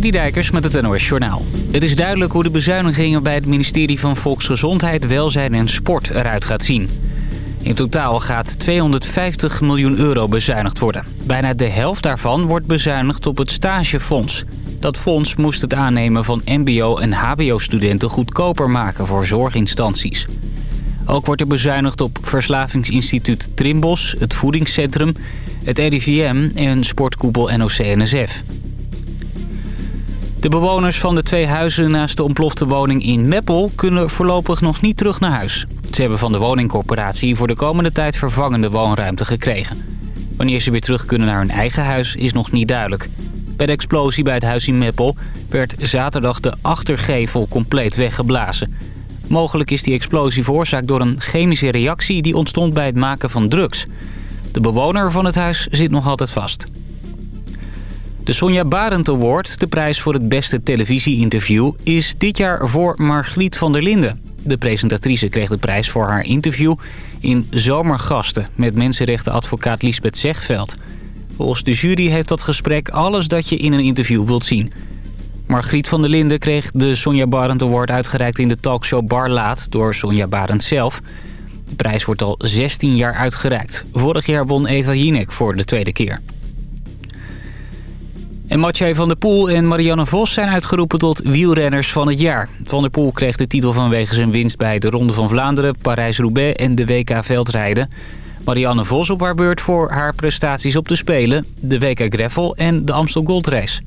Dijkers met het NOS Journaal. Het is duidelijk hoe de bezuinigingen bij het ministerie van Volksgezondheid, Welzijn en Sport eruit gaat zien. In totaal gaat 250 miljoen euro bezuinigd worden. Bijna de helft daarvan wordt bezuinigd op het stagefonds. Dat fonds moest het aannemen van mbo- en hbo-studenten goedkoper maken voor zorginstanties. Ook wordt er bezuinigd op Verslavingsinstituut Trimbos, het voedingscentrum, het RIVM en sportkoepel NOC-NSF. De bewoners van de twee huizen naast de ontplofte woning in Meppel kunnen voorlopig nog niet terug naar huis. Ze hebben van de woningcorporatie voor de komende tijd vervangende woonruimte gekregen. Wanneer ze weer terug kunnen naar hun eigen huis is nog niet duidelijk. Bij de explosie bij het huis in Meppel werd zaterdag de achtergevel compleet weggeblazen. Mogelijk is die explosie veroorzaakt door een chemische reactie die ontstond bij het maken van drugs. De bewoner van het huis zit nog altijd vast. De Sonja Barend Award, de prijs voor het beste televisie-interview... is dit jaar voor Margriet van der Linden. De presentatrice kreeg de prijs voor haar interview in Zomergasten... met mensenrechtenadvocaat Lisbeth Zegveld. Volgens de jury heeft dat gesprek alles dat je in een interview wilt zien. Margriet van der Linden kreeg de Sonja Barend Award uitgereikt in de talkshow Bar Laat... door Sonja Barend zelf... De prijs wordt al 16 jaar uitgereikt. Vorig jaar won Eva Jinek voor de tweede keer. En van der Poel en Marianne Vos zijn uitgeroepen tot wielrenners van het jaar. Van der Poel kreeg de titel vanwege zijn winst bij de Ronde van Vlaanderen, Parijs-Roubaix en de WK Veldrijden. Marianne Vos op haar beurt voor haar prestaties op de Spelen, de WK Greffel en de Amstel Gold Race.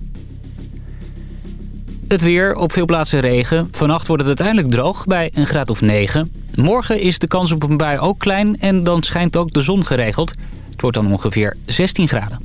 Het weer, op veel plaatsen regen. Vannacht wordt het uiteindelijk droog bij een graad of 9. Morgen is de kans op een bui ook klein en dan schijnt ook de zon geregeld. Het wordt dan ongeveer 16 graden.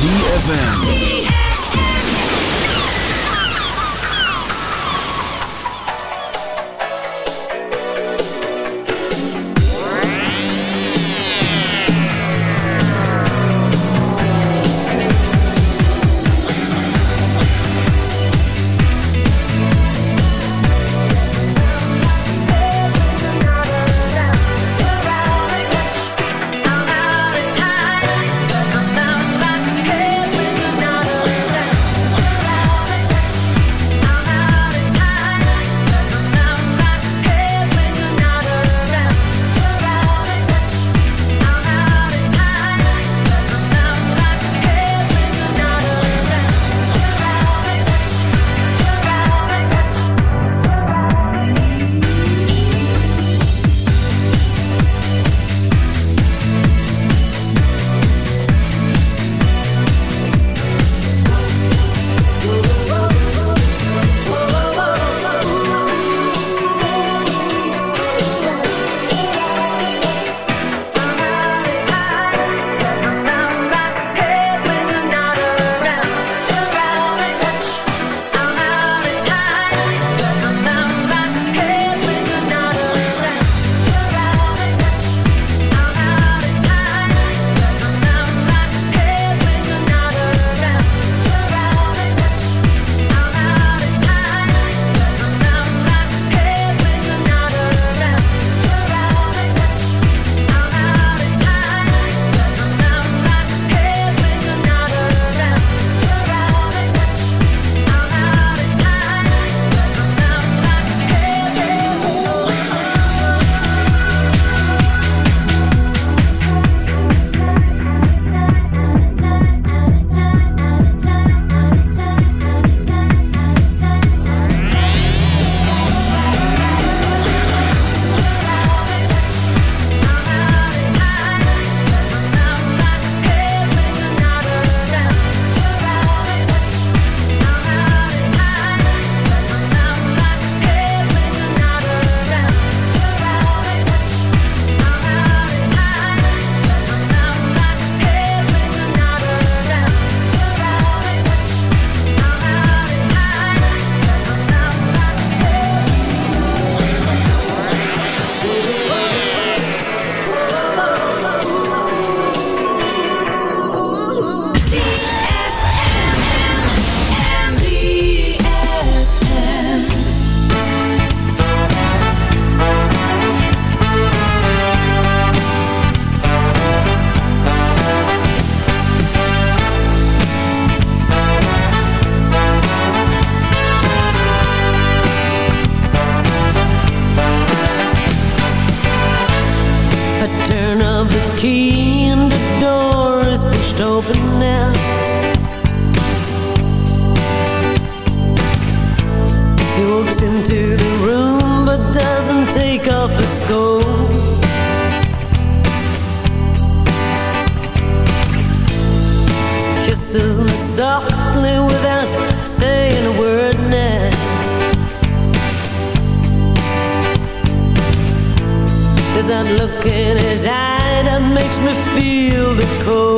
ZFM. Cold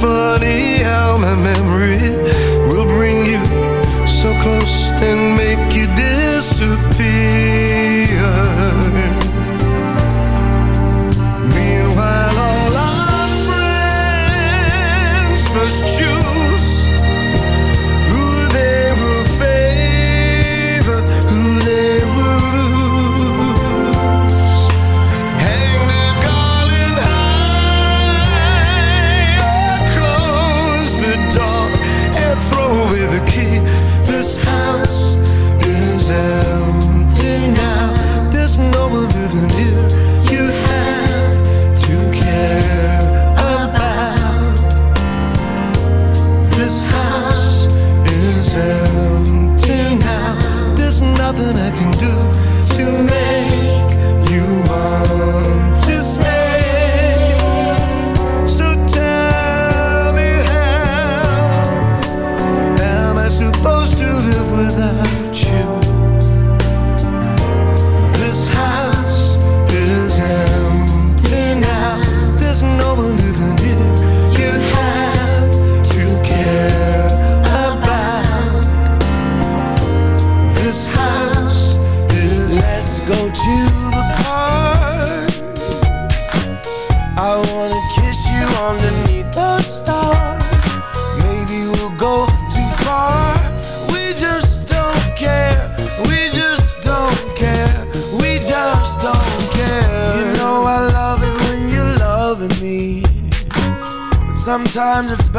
funny how my memory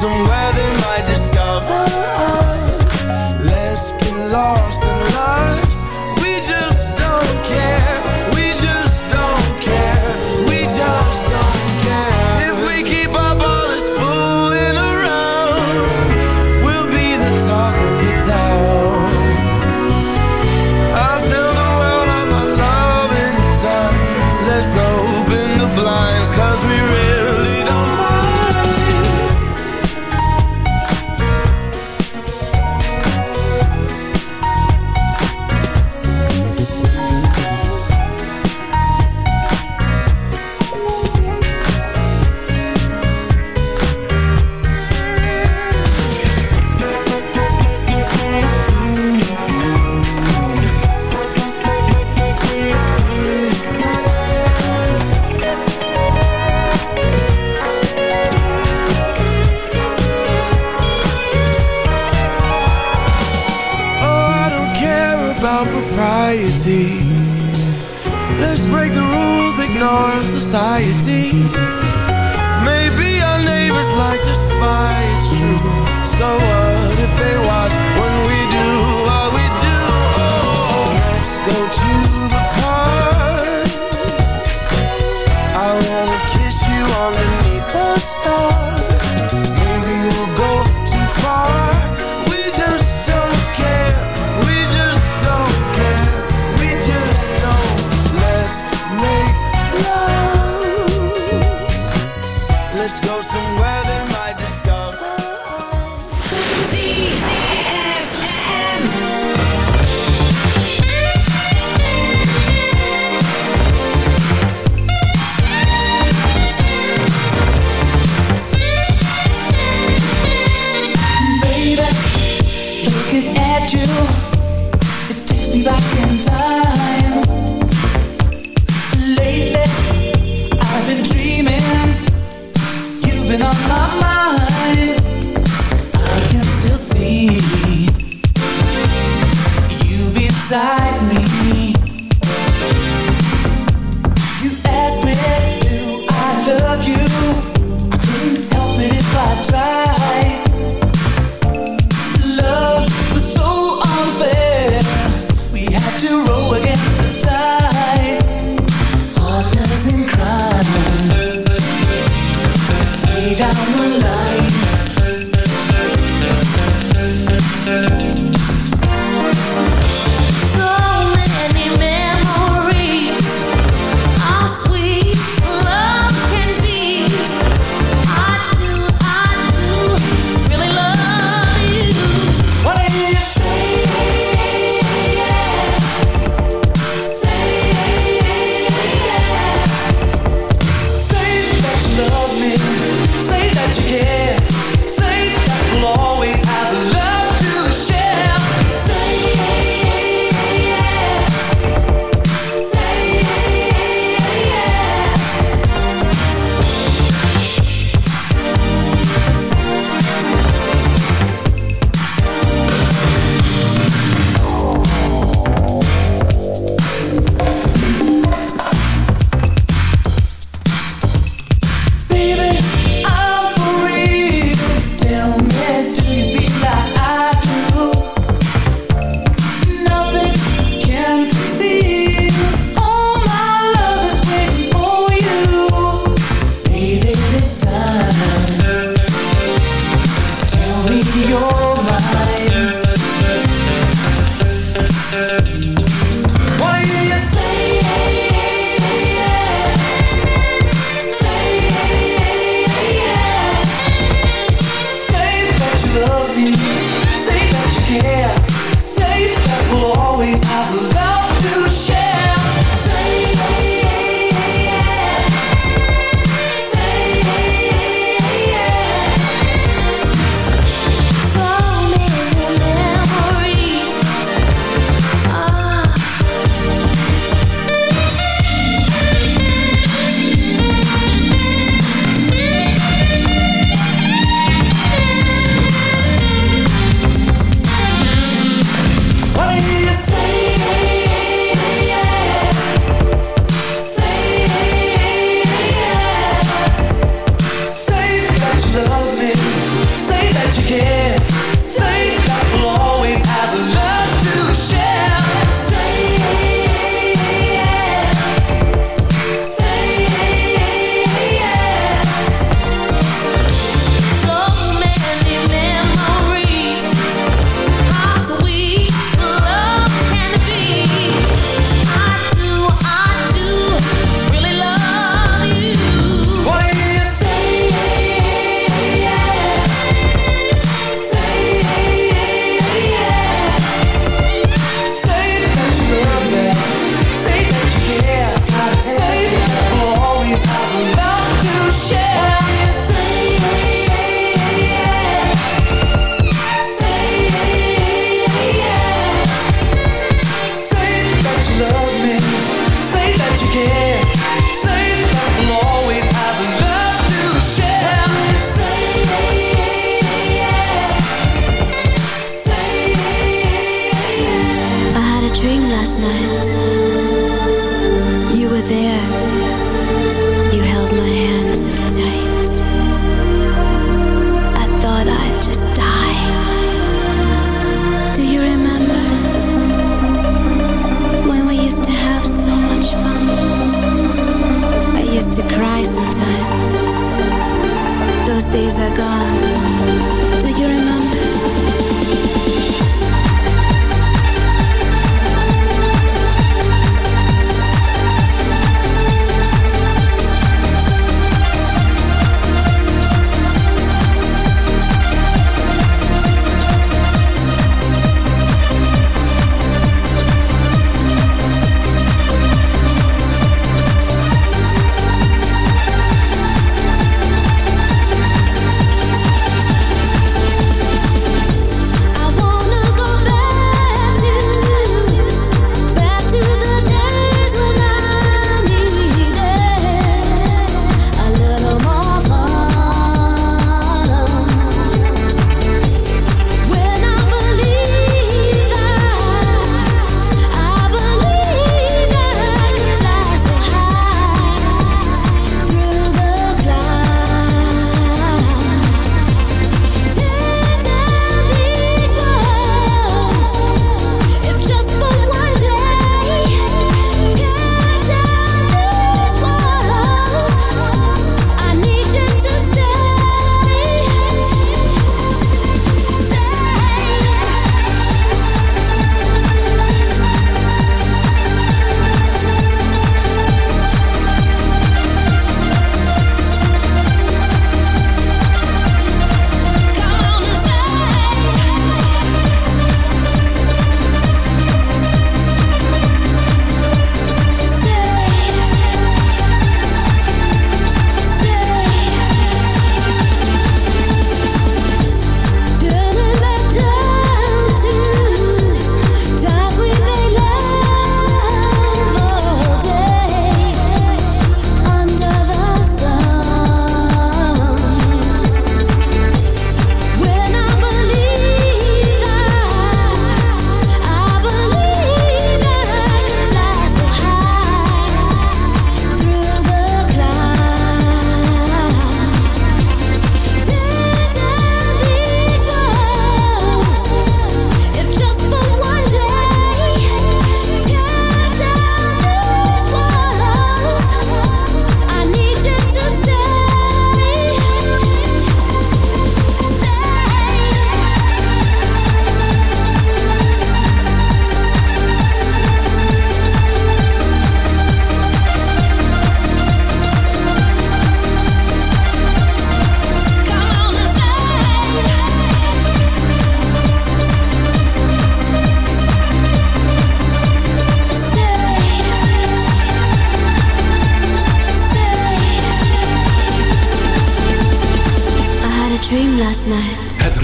some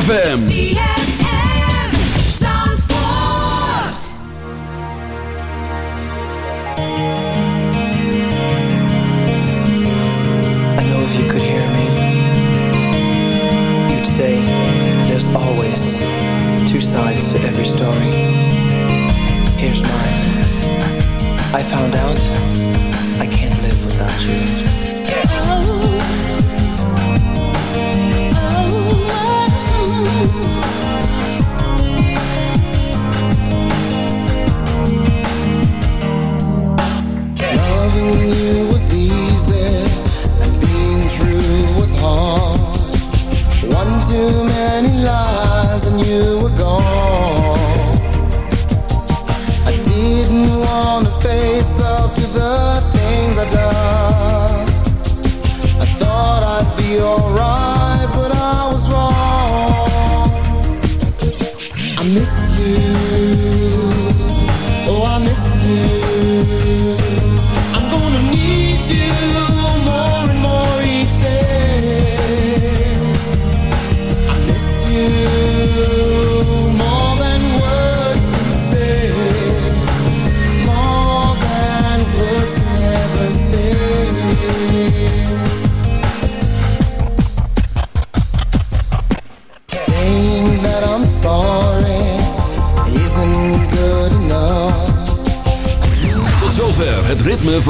ZFM.